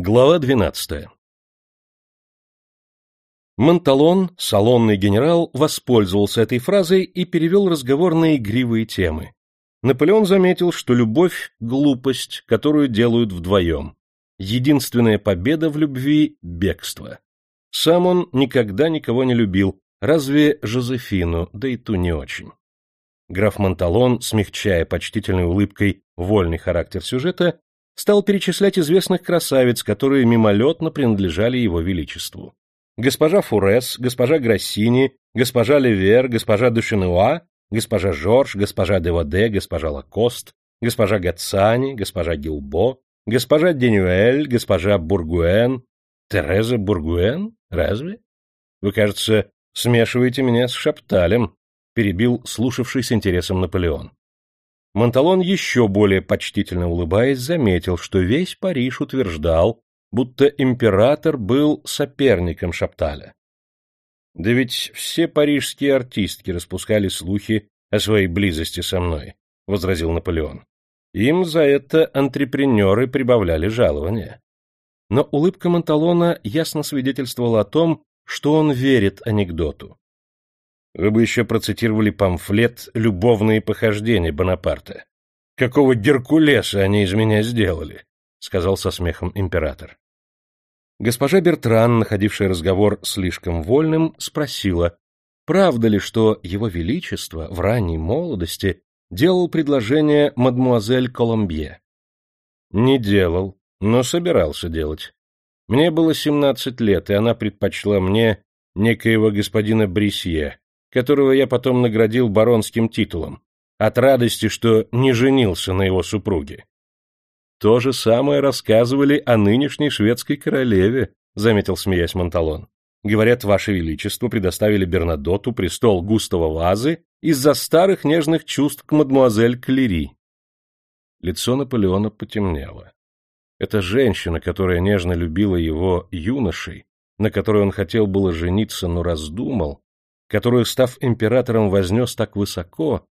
Глава 12. Монталон, салонный генерал, воспользовался этой фразой и перевел разговор на игривые темы. Наполеон заметил, что любовь — глупость, которую делают вдвоем. Единственная победа в любви — бегство. Сам он никогда никого не любил, разве Жозефину, да и ту не очень. Граф Монталон, смягчая почтительной улыбкой вольный характер сюжета, стал перечислять известных красавиц, которые мимолетно принадлежали его величеству. Госпожа Фурес, госпожа Грассини, госпожа Левер, госпожа Душенуа, госпожа Жорж, госпожа Деводе, госпожа Лакост, госпожа Гацани, госпожа Гилбо, госпожа Денюэль, госпожа Бургуэн. Тереза Бургуэн? Разве? Вы, кажется, смешиваете меня с Шапталем, перебил слушавший с интересом Наполеон. Монталон, еще более почтительно улыбаясь, заметил, что весь Париж утверждал, будто император был соперником Шапталя. Да ведь все парижские артистки распускали слухи о своей близости со мной, — возразил Наполеон. Им за это антрепренеры прибавляли жалования. Но улыбка Монталона ясно свидетельствовала о том, что он верит анекдоту. Вы бы еще процитировали памфлет «Любовные похождения Бонапарта». Какого Геркулеса они из меня сделали? — сказал со смехом император. Госпожа Бертран, находившая разговор слишком вольным, спросила, правда ли, что его величество в ранней молодости делал предложение мадмуазель Коломбье? Не делал, но собирался делать. Мне было семнадцать лет, и она предпочла мне некоего господина Брисье, которого я потом наградил баронским титулом, от радости, что не женился на его супруге. То же самое рассказывали о нынешней шведской королеве, заметил смеясь Монталон. Говорят, ваше величество предоставили Бернадоту престол Густава Вазы из-за старых нежных чувств к мадмуазель Клери. Лицо Наполеона потемнело. Эта женщина, которая нежно любила его юношей, на которой он хотел было жениться, но раздумал, которую, став императором, вознес так высоко,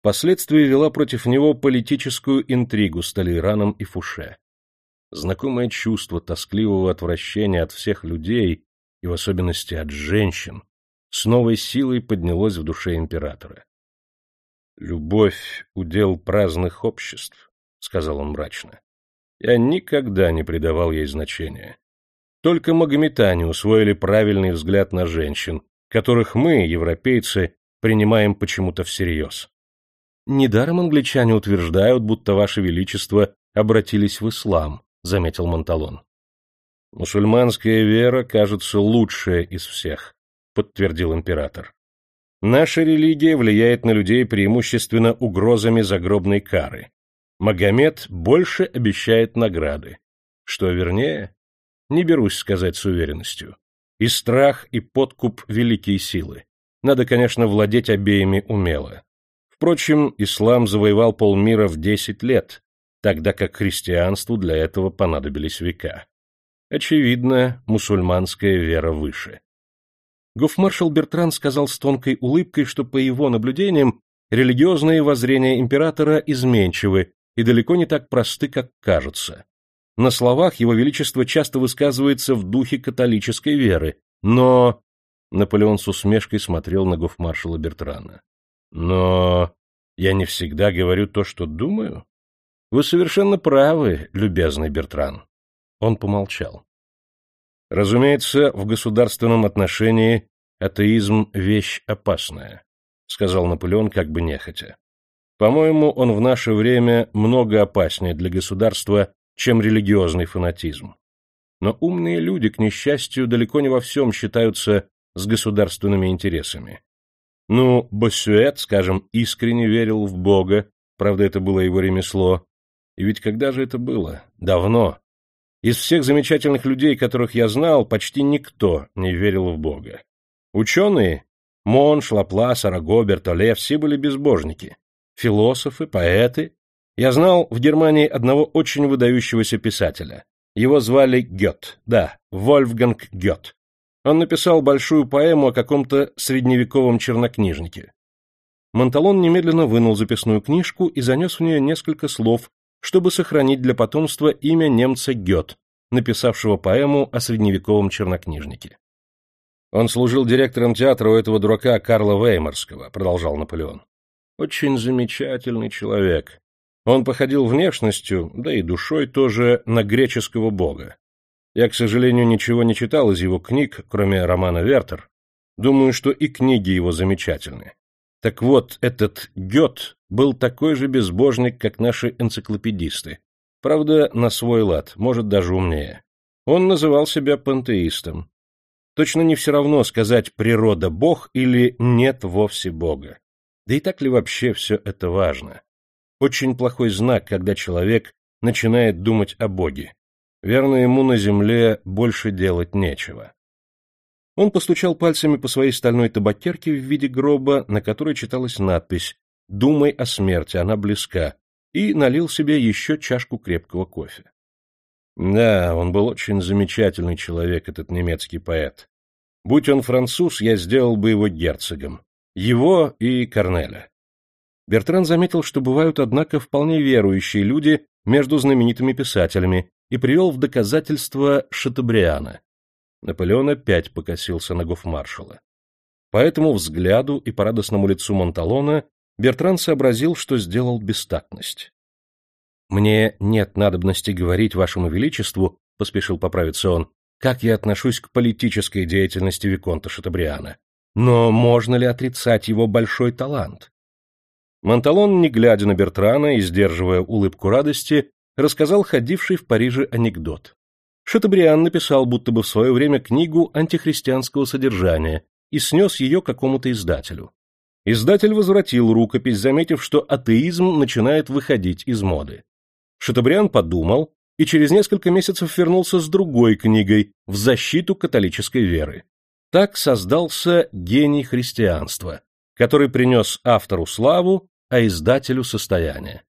впоследствии вела против него политическую интригу с Толейраном и Фуше. Знакомое чувство тоскливого отвращения от всех людей, и в особенности от женщин, с новой силой поднялось в душе императора. «Любовь — удел праздных обществ», — сказал он мрачно. «Я никогда не придавал ей значения. Только магометане усвоили правильный взгляд на женщин, которых мы, европейцы, принимаем почему-то всерьез. Недаром англичане утверждают, будто ваше величество обратились в ислам, заметил Монталон. Мусульманская вера, кажется, лучшая из всех, подтвердил император. Наша религия влияет на людей преимущественно угрозами загробной кары. Магомед больше обещает награды. Что вернее, не берусь сказать с уверенностью. И страх, и подкуп — великие силы. Надо, конечно, владеть обеими умело. Впрочем, ислам завоевал полмира в десять лет, тогда как христианству для этого понадобились века. Очевидно, мусульманская вера выше. Гофмаршал Бертран сказал с тонкой улыбкой, что, по его наблюдениям, религиозные воззрения императора изменчивы и далеко не так просты, как кажутся. На словах его величество часто высказывается в духе католической веры, но... Наполеон с усмешкой смотрел на гофмаршала Бертрана. Но я не всегда говорю то, что думаю. Вы совершенно правы, любезный Бертран. Он помолчал. Разумеется, в государственном отношении атеизм — вещь опасная, — сказал Наполеон как бы нехотя. По-моему, он в наше время много опаснее для государства, чем религиозный фанатизм. Но умные люди, к несчастью, далеко не во всем считаются с государственными интересами. Ну, Боссюэт, скажем, искренне верил в Бога, правда, это было его ремесло. И ведь когда же это было? Давно. Из всех замечательных людей, которых я знал, почти никто не верил в Бога. Ученые — Монш, Лаплас, Араго, Бертоле — все были безбожники. Философы, поэты я знал в Германии одного очень выдающегося писателя. Его звали Гёт, да, Вольфганг Гёт. Он написал большую поэму о каком-то средневековом чернокнижнике. Монталон немедленно вынул записную книжку и занес в нее несколько слов, чтобы сохранить для потомства имя немца Гёт, написавшего поэму о средневековом чернокнижнике. Он служил директором театра у этого дурака Карла Веймарского, продолжал Наполеон. Очень замечательный человек. Он походил внешностью, да и душой тоже, на греческого бога. Я, к сожалению, ничего не читал из его книг, кроме романа «Вертер». Думаю, что и книги его замечательны. Так вот, этот Гет был такой же безбожник, как наши энциклопедисты. Правда, на свой лад, может, даже умнее. Он называл себя пантеистом. Точно не все равно сказать «природа Бог» или «нет вовсе Бога». Да и так ли вообще все это важно? Очень плохой знак, когда человек начинает думать о Боге. Верно, ему на земле больше делать нечего. Он постучал пальцами по своей стальной табакерке в виде гроба, на которой читалась надпись «Думай о смерти, она близка», и налил себе еще чашку крепкого кофе. Да, он был очень замечательный человек, этот немецкий поэт. Будь он француз, я сделал бы его герцогом. Его и Корнеля. Бертран заметил, что бывают, однако, вполне верующие люди между знаменитыми писателями, и привел в доказательство Шатабриана. Наполеон опять покосился на гофмаршала. По этому взгляду и по радостному лицу Монталона Бертран сообразил, что сделал бестактность. «Мне нет надобности говорить вашему величеству», — поспешил поправиться он, как я отношусь к политической деятельности Виконта Шатабриана. Но можно ли отрицать его большой талант? Монталон, не глядя на Бертрана и сдерживая улыбку радости, рассказал ходивший в Париже анекдот. Шатабриан написал будто бы в свое время книгу антихристианского содержания и снес ее какому-то издателю. Издатель возвратил рукопись, заметив, что атеизм начинает выходить из моды. Шатабриан подумал и через несколько месяцев вернулся с другой книгой в защиту католической веры. Так создался гений христианства, который принес автору славу, а издателю состояние.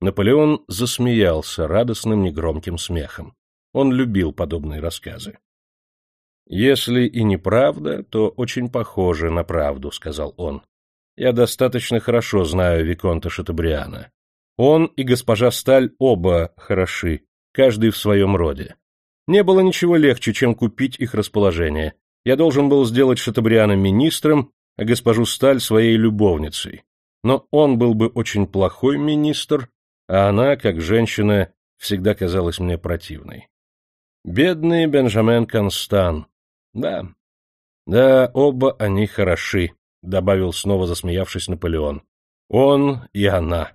Наполеон засмеялся радостным негромким смехом. Он любил подобные рассказы. «Если и неправда, то очень похоже на правду», — сказал он. «Я достаточно хорошо знаю Виконта Шатабриана. Он и госпожа Сталь оба хороши, каждый в своем роде. Не было ничего легче, чем купить их расположение. Я должен был сделать Шатабриана министром, а госпожу Сталь своей любовницей. Но он был бы очень плохой министр, а она, как женщина, всегда казалась мне противной. Бедный Бенджамен Констан. Да, да, оба они хороши, — добавил снова засмеявшись Наполеон. Он и она.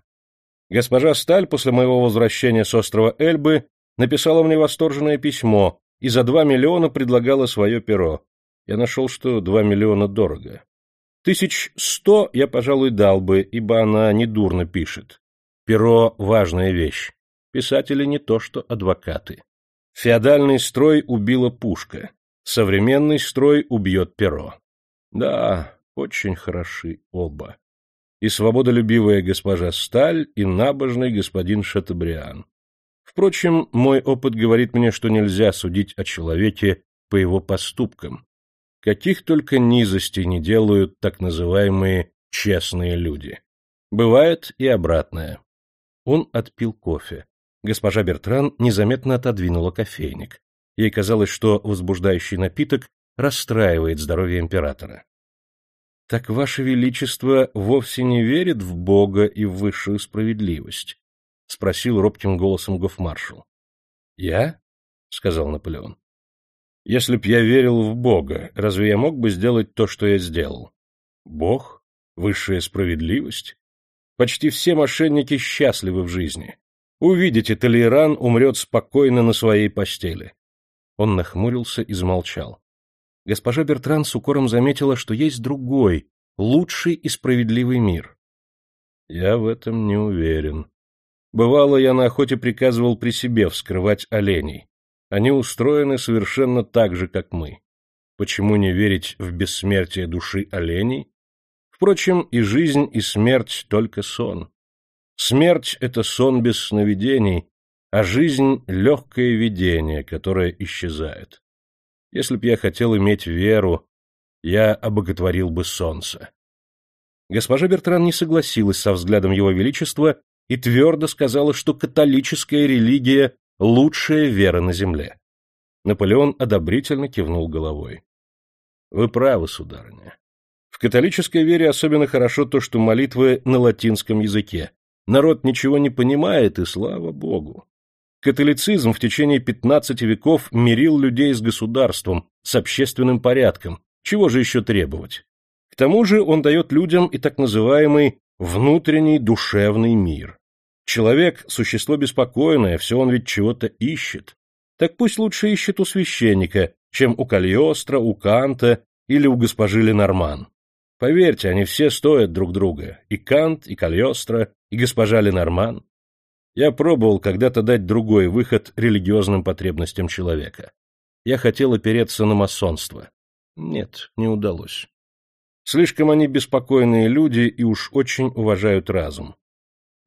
Госпожа Сталь после моего возвращения с острова Эльбы написала мне восторженное письмо и за два миллиона предлагала свое перо. Я нашел, что два миллиона дорого. Тысяч сто я, пожалуй, дал бы, ибо она недурно пишет. Перо — важная вещь. Писатели не то что адвокаты. Феодальный строй убила пушка. Современный строй убьет перо. Да, очень хороши оба и свободолюбивая госпожа Сталь, и набожный господин Шатабриан. Впрочем, мой опыт говорит мне, что нельзя судить о человеке по его поступкам. Каких только низостей не делают так называемые честные люди. Бывает и обратное. Он отпил кофе. Госпожа Бертран незаметно отодвинула кофейник. Ей казалось, что возбуждающий напиток расстраивает здоровье императора. — Так Ваше Величество вовсе не верит в Бога и в высшую справедливость? — спросил робким голосом гофмаршал. — Я? — сказал Наполеон. — Если б я верил в Бога, разве я мог бы сделать то, что я сделал? Бог? Высшая справедливость? Почти все мошенники счастливы в жизни. Увидите, Толейран умрет спокойно на своей постели. Он нахмурился и замолчал госпожа Бертран с укором заметила, что есть другой, лучший и справедливый мир. Я в этом не уверен. Бывало, я на охоте приказывал при себе вскрывать оленей. Они устроены совершенно так же, как мы. Почему не верить в бессмертие души оленей? Впрочем, и жизнь, и смерть — только сон. Смерть — это сон без сновидений, а жизнь — легкое видение, которое исчезает. Если б я хотел иметь веру, я обоготворил бы солнце. Госпожа Бертран не согласилась со взглядом его величества и твердо сказала, что католическая религия лучшая вера на земле. Наполеон одобрительно кивнул головой. — Вы правы, сударыня. В католической вере особенно хорошо то, что молитвы на латинском языке. Народ ничего не понимает, и слава богу. Католицизм в течение 15 веков мирил людей с государством, с общественным порядком. Чего же еще требовать? К тому же он дает людям и так называемый внутренний душевный мир. Человек – существо беспокойное, все он ведь чего-то ищет. Так пусть лучше ищет у священника, чем у Кальостро, у Канта или у госпожи Ленорман. Поверьте, они все стоят друг друга, и Кант, и Кальостро, и госпожа Ленорман. Я пробовал когда-то дать другой выход религиозным потребностям человека. Я хотел опереться на масонство. Нет, не удалось. Слишком они беспокойные люди и уж очень уважают разум.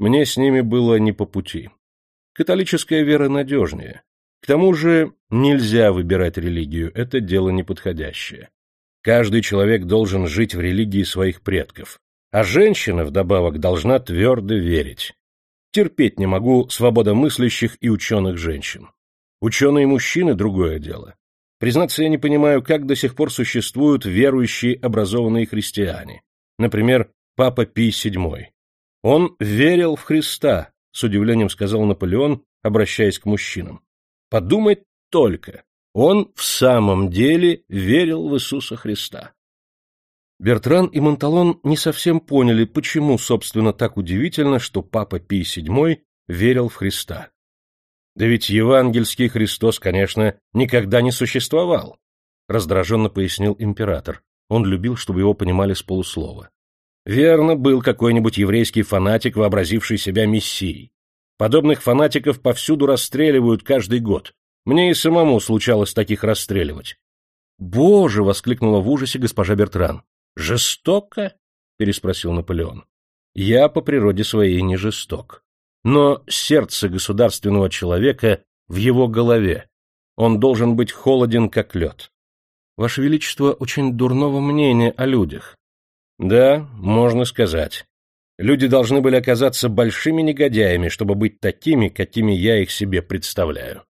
Мне с ними было не по пути. Католическая вера надежнее. К тому же нельзя выбирать религию, это дело неподходящее. Каждый человек должен жить в религии своих предков, а женщина, вдобавок, должна твердо верить. Терпеть не могу свободомыслящих и ученых женщин. Ученые-мужчины — другое дело. Признаться, я не понимаю, как до сих пор существуют верующие образованные христиане. Например, Папа Пий VII. Он верил в Христа, с удивлением сказал Наполеон, обращаясь к мужчинам. Подумать только, он в самом деле верил в Иисуса Христа. Бертран и Монталон не совсем поняли, почему, собственно, так удивительно, что Папа Пий VII верил в Христа. Да ведь евангельский Христос, конечно, никогда не существовал, раздраженно пояснил император. Он любил, чтобы его понимали с полуслова. Верно, был какой-нибудь еврейский фанатик, вообразивший себя мессией. Подобных фанатиков повсюду расстреливают каждый год. Мне и самому случалось таких расстреливать. «Боже!» — воскликнула в ужасе госпожа Бертран. «Жестоко?» — переспросил Наполеон. «Я по природе своей не жесток. Но сердце государственного человека в его голове. Он должен быть холоден, как лед. Ваше Величество очень дурного мнения о людях». «Да, можно сказать. Люди должны были оказаться большими негодяями, чтобы быть такими, какими я их себе представляю».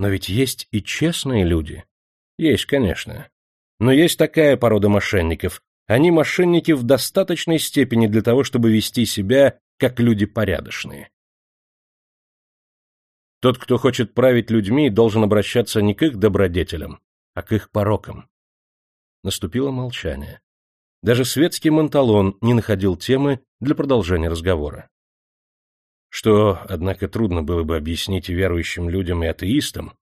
«Но ведь есть и честные люди». «Есть, конечно. Но есть такая порода мошенников. Они мошенники в достаточной степени для того, чтобы вести себя как люди порядочные. Тот, кто хочет править людьми, должен обращаться не к их добродетелям, а к их порокам. Наступило молчание. Даже светский манталон не находил темы для продолжения разговора. Что, однако, трудно было бы объяснить верующим людям, и атеистам,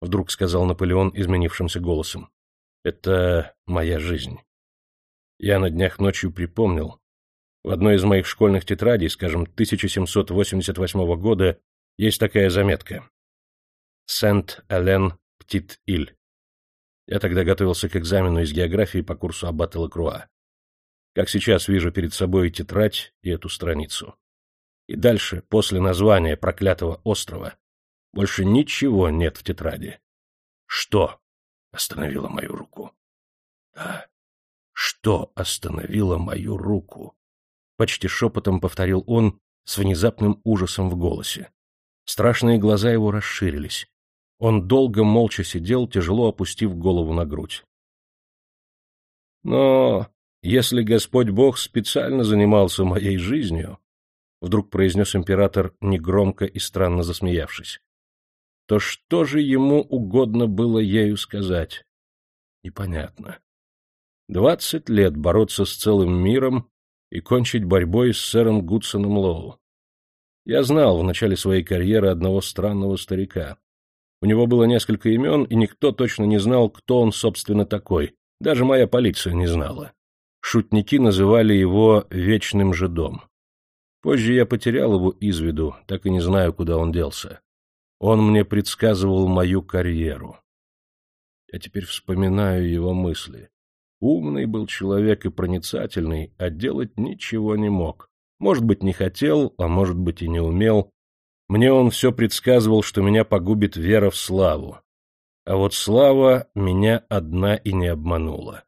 вдруг сказал Наполеон изменившимся голосом. Это моя жизнь. Я на днях ночью припомнил. В одной из моих школьных тетрадей, скажем, 1788 года, есть такая заметка. Сент-Элен Птит-Иль. Я тогда готовился к экзамену из географии по курсу Аббата Лакруа. Как сейчас вижу перед собой тетрадь и эту страницу. И дальше, после названия проклятого острова, больше ничего нет в тетради. Что? остановила мою руку. Да, что остановило мою руку? Почти шепотом повторил он с внезапным ужасом в голосе. Страшные глаза его расширились. Он долго молча сидел, тяжело опустив голову на грудь. Но если Господь Бог специально занимался моей жизнью, вдруг произнес император негромко и странно засмеявшись, то что же ему угодно было ею сказать? Непонятно. Двадцать лет бороться с целым миром и кончить борьбой с сэром Гудсоном Лоу. Я знал в начале своей карьеры одного странного старика. У него было несколько имен, и никто точно не знал, кто он, собственно, такой. Даже моя полиция не знала. Шутники называли его «вечным жидом». Позже я потерял его из виду, так и не знаю, куда он делся. Он мне предсказывал мою карьеру. Я теперь вспоминаю его мысли. Умный был человек и проницательный, а делать ничего не мог. Может быть, не хотел, а может быть и не умел. Мне он все предсказывал, что меня погубит вера в славу. А вот слава меня одна и не обманула.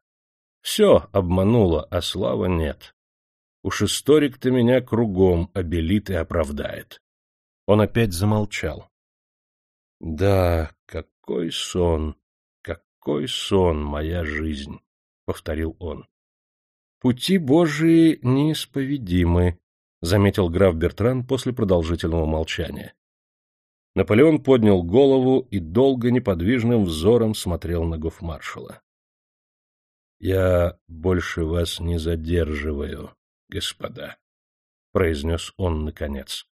Все обманула, а слава нет. Уж историк-то меня кругом обелит и оправдает. Он опять замолчал. Да, какой сон, какой сон моя жизнь, — повторил он. Пути Божии неисповедимы, — заметил граф Бертран после продолжительного молчания. Наполеон поднял голову и долго неподвижным взором смотрел на гофмаршала. — Я больше вас не задерживаю, господа, — произнес он наконец.